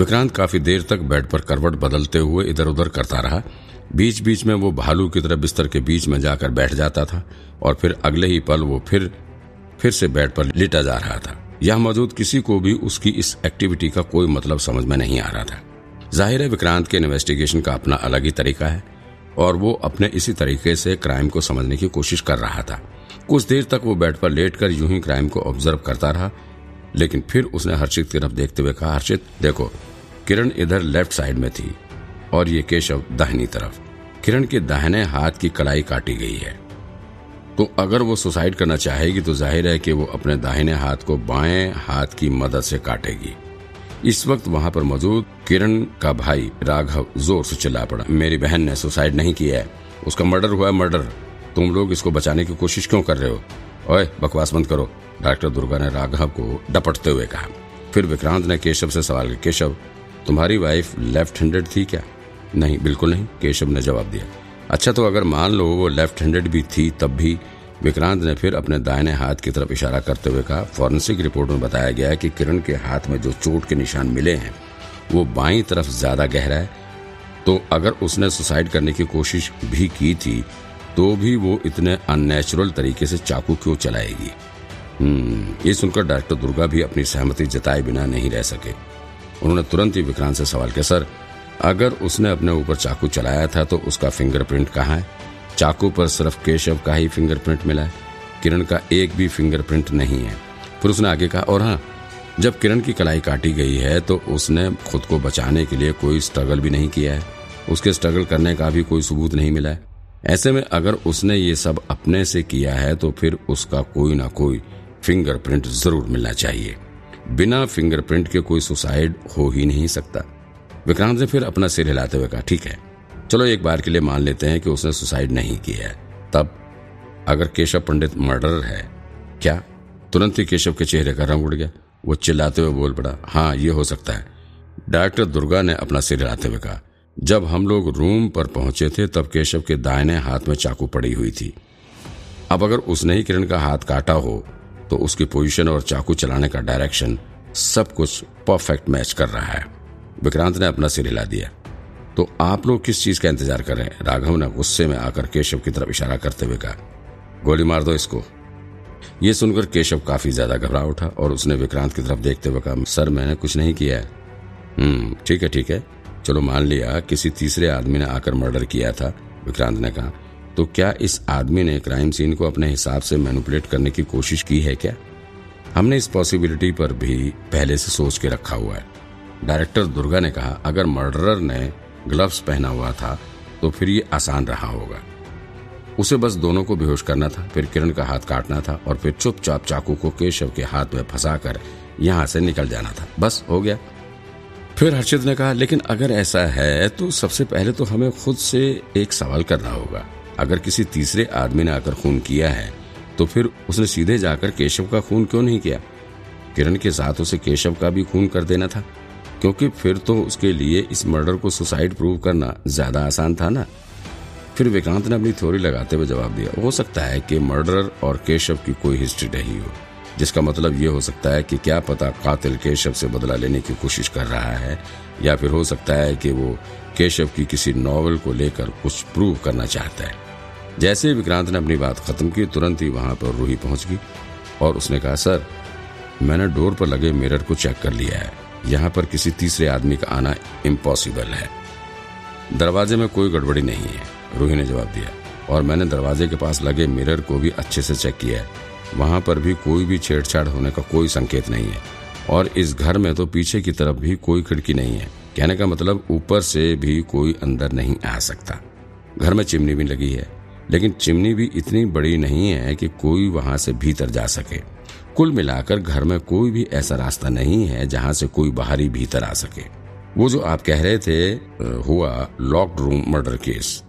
विक्रांत काफ़ी देर तक बेड पर करवट बदलते हुए इधर उधर करता रहा। बीच बीच में वो भालू की तरह बिस्तर के बीच में जाकर बैठ जाता था और फिर अगले ही पल वो फिर फिर से बेड पर लेटा जा रहा था। यह मौजूद किसी को भी उसकी इस एक्टिविटी का कोई मतलब समझ में नहीं आ रहा था। ज़ाहिर है विक्रांत के इन्वेस्टिगेशन का अपना अलग ही तरीका है और वो अपने इसी तरीके से क्राइम को समझने की कोशिश कर रहा था। कुछ देर तक वो बेड पर लेटकर यूँ ही क्राइम को ऑब्ज़र्व करता रहा, लेकिन फिर उसने हर्षित की तरफ़ देखते हुए कहा, हर्षित, देखो किरण इधर लेफ़्ट साइड में थी और ये केशव दाहिनी तरफ़। किरण के दाहिने हाथ की कलाई काटी गई है। तो अगर वो सुसाइड करना चाहेगी तो ज़ाहिर है कि वो अपने दाहिने हाथ को बाएँ हाथ की मदद से काटेगी। इस वक्त वहाँ पर मौजूद किरण का भाई राघव ज़ोर से चिल्ला पड़ा, मेरी बहन ने सुसाइड नहीं किया है। उसका मर्डर हुआ है, मर्डर। तुम लोग इसको बचाने की कोशिश क्यों कर रहे हो? ओए, बकवास बंद करो, डॉक्टर दुर्गा ने राघव को डपटते हुए कहा। फिर विक्रांत ने केशव से सवाल किया, केशव तुम्हारी वाइफ लेफ़्ट हैंडेड थी क्या? नहीं, बिल्कुल नहीं, केशव ने जवाब दिया। अच्छा तो अगर मान लो वो लेफ़्ट हैंडेड भी थी, तब भी विक्रांत ने फिर अपने दाहिने हाथ की तरफ़ इशारा करते हुए कहा फॉरेंसिक रिपोर्ट में बताया गया है कि किरण के हाथ में जो चोट के निशान मिले हैं, वो बाई तरफ़ ज़्यादा गहरा है। तो अगर उसने सुसाइड करने की कोशिश भी की थी तो भी वो इतने अननेचुरल तरीके से चाकू क्यों चलाएगी? हम्म ये सुनकर डॉक्टर दुर्गा भी अपनी सहमति जताए बिना नहीं रह सके। उन्होंने तुरंत ही विक्रांत से सवाल किया, सर, अगर उसने अपने ऊपर चाकू चलाया था तो उसका फिंगरप्रिंट कहाँ है? चाकू पर सिर्फ़ केशव का ही फिंगरप्रिंट मिला है, किरण का एक भी फिंगरप्रिंट नहीं है। फिर उसने आगे कहा, और हाँ जब किरण की कलाई काटी गई है तो उसने खुद को बचाने के लिए कोई स्ट्रगल भी नहीं किया है। उसके स्ट्रगल करने का भी कोई सबूत नहीं मिला है। ऐसे में अगर उसने ये सब अपने से किया है तो फिर उसका कोई ना कोई फिंगरप्रिंट ज़रूर मिलना चाहिए। बिना फिंगरप्रिंट के कोई सुसाइड हो ही नहीं सकता। विक्रांत ने फिर अपना सिर हिलाते हुए कहा, ठीक है, चलो एक बार के लिए मान लेते हैं कि उसने सुसाइड नहीं किया है। तब, अगर केशव पंडित मर्डर है, क्या? तुरंत ही केशव के चेहरे का रंग उड़ गया। वो चिल्लाते हुए बोल पड़ा हाँ ये हो सकता है। डॉक्टर दुर्गा ने अपना सिर हिलाते हुए कहा, जब हम लोग रूम पर पहुँचे थे, तब केशव के दाहिने हाथ में चाकू पड़ी हुई थी। अब अगर उसने ही किरण का हाथ काटा हो तो उसकी पोजीशन और चाकू चलाने का डायरेक्शन सब कुछ परफेक्ट मैच कर रहा है। विक्रांत ने अपना सिर हिला दिया। तो आप लोग किस चीज़ का इंतज़ार कर रहे हैं? राघव ने गुस्से में आकर केशव की तरफ़ इशारा करते हुए कहा, गोली मार दो इसको। यह सुनकर केशव काफ़ी ज़्यादा घबरा उठा और उसने विक्रांत की तरफ़ देखते हुए कहा, सर, मैंने कुछ नहीं किया है। हम्म ठीक है ठीक है। चलो मान लिया, किसी तीसरे आदमी ने आकर मर्डर किया था, विक्रांत ने कहा। तो क्या इस आदमी ने क्राइम सीन को अपने हिसाब से मैनुपलेट करने की कोशिश की है क्या? हमने इस पॉसिबिलिटी पर भी पहले से सोच के रखा हुआ है। डायरेक्टर दुर्गा ने कहा, अगर मर्डरर ने ग्लव्स पहना हुआ था तो फिर ये आसान रहा होगा। उसे बस दोनों को बेहोश करना था, फिर किरण का हाथ काटना था और फिर चुपचाप चाकू को केशव के हाथ में फंसाकर यहाँ से निकल जाना था। बस, हो गया। फिर हर्षित ने कहा, लेकिन अगर ऐसा है तो सबसे पहले तो हमें खुद से एक सवाल करना होगा। अगर किसी तीसरे आदमी ने आकर खून किया है तो फिर उसने सीधे जाकर केशव का खून क्यों नहीं किया? किरण के साथ उसे केशव का भी खून कर देना था, क्योंकि फिर तो उसके लिए इस मर्डर को सुसाइड प्रूव करना ज़्यादा आसान था ना? फिर विक्रांत ने अपनी थ्योरी लगाते हुए जवाब दिया, हो सकता है कि मर्डरर और केशव की कोई हिस्ट्री नहीं हो, जिसका मतलब ये हो सकता है कि क्या पता कातिल केशव से बदला लेने की कोशिश कर रहा है, या फिर हो सकता है कि वो केशव की किसी नॉवल को लेकर कुछ प्रूव करना चाहता है। जैसे ही विक्रांत ने अपनी बात खत्म की, तुरंत ही वहाँ पर रूही पहुँच गई और उसने कहा, सर, मैंने डोर पर लगे मिरर को चेक कर लिया है। यहाँ पर किसी तीसरे आदमी का आना इम्पॉसिबल है। दरवाजे में कोई गड़बड़ी नहीं है, रूही ने जवाब दिया। और मैंने दरवाजे के पास लगे मिरर को भी अच्छे से चेक किया है। वहाँ पर भी कोई भी छेड़छाड़ होने का कोई संकेत नहीं है। और इस घर में तो पीछे की तरफ़ भी कोई खिड़की नहीं है। कहने का मतलब ऊपर से भी कोई अंदर नहीं आ सकता। घर में चिमनी भी लगी है। लेकिन चिमनी भी इतनी बड़ी नहीं है कि कोई वहाँ से भीतर जा सके। कुल मिलाकर घर में कोई भी ऐसा रास्ता नहीं है जहाँ से कोई बाहरी भीतर आ सके। वो जो आप कह रहे थे हुआ लॉक्ड रूम मर्डर केस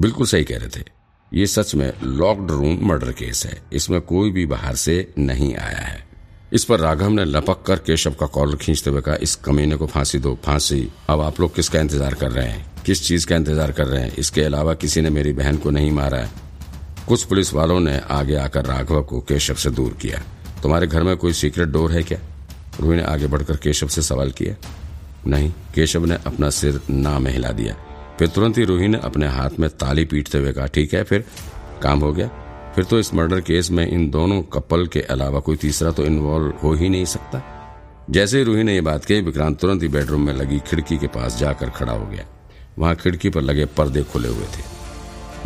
बिल्कुल सही कह रहे थे। ये सच में लॉक्ड रूम मर्डर केस है। इसमें कोई भी बाहर से नहीं आया है। इस पर राघव ने लपक कर केशव का कॉलर खींचते हुए कहा, इस कमीने को फांसी दो, फांसी। अब आप लोग किसका इंतज़ार कर रहे हैं? किस चीज़ का इंतज़ार कर रहे हैं? इसके अलावा किसी ने मेरी बहन को नहीं मारा है। कुछ पुलिस वालों ने आगे आकर राघव को केशव से दूर किया। तुम्हारे घर में कोई सीक्रेट डोर है क्या? रूही ने आगे बढ़कर केशव से सवाल किया। नहीं, केशव ने अपना सिर ना में हिला दिया। फिर तुरंत ही रूही ने अपने हाथ में ताली पीटते हुए कहा, ठीक है, फिर काम हो गया। फिर तो इस मर्डर केस में इन दोनों कपल के अलावा कोई तीसरा तो इन्वॉल्व हो ही नहीं सकता। जैसे ही रूही ने यह बात कही, विक्रांत तुरंत ही बेडरूम में लगी, खिड़की के पास जाकर खड़ा हो गया। वहाँ खिड़की पर लगे पर्दे खुले हुए थे।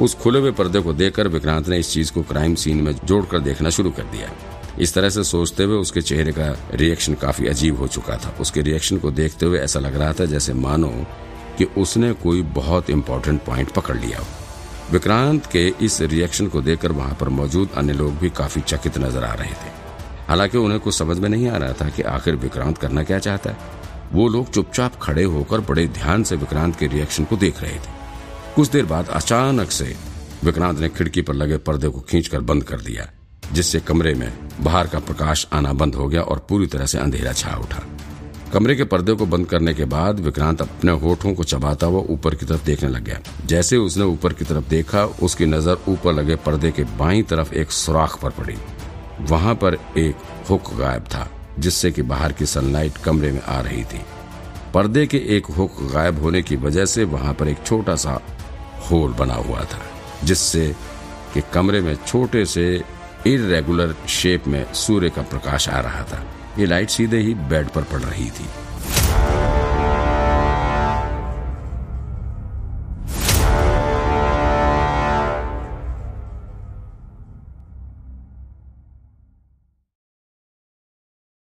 उस खुले हुए पर्दे को देखकर विक्रांत ने इस चीज़ को क्राइम सीन में जोड़कर देखना शुरू कर दिया। इस तरह से सोचते हुए उसके चेहरे का रिएक्शन काफ़ी अजीब हो चुका था। उसके रिएक्शन को देखते हुए ऐसा लग रहा था जैसे मानो कि उसने कोई बहुत इंपॉर्टेंट पॉइंट पकड़ लिया हो। विक्रांत के इस रिएक्शन को देखकर वहाँ पर मौजूद अन्य लोग भी काफ़ी चकित नज़र आ रहे थे। हालाँकि उन्हें कुछ समझ में नहीं आ रहा था कि आखिर विक्रांत करना क्या चाहता है। वो लोग चुपचाप खड़े होकर बड़े ध्यान से विक्रांत के रिएक्शन को देख रहे थे। कुछ देर बाद अचानक से विक्रांत ने खिड़की पर लगे पर्दे को खींचकर बंद कर दिया, जिससे कमरे में बाहर का प्रकाश आना बंद हो गया और पूरी तरह से अंधेरा छा उठा। कमरे के पर्दे को बंद करने के बाद विक्रांत अपने होठों को चबाता हुआ ऊपर की तरफ़ देखने लग गया। जैसे उसने ऊपर की तरफ़ देखा, उसकी नज़र ऊपर लगे पर्दे के बाई तरफ़ एक सुराख पर पड़ी। वहाँ पर एक हुक गायब था। जिससे कि बाहर की सनलाइट कमरे में आ रही थी। पर्दे के एक हुक गायब होने की वजह से वहाँ पर एक छोटा सा होल बना हुआ था, जिससे कि कमरे में छोटे से इरेगुलर शेप में सूर्य का प्रकाश आ रहा था। ये लाइट सीधे ही बेड पर पड़ रही थी।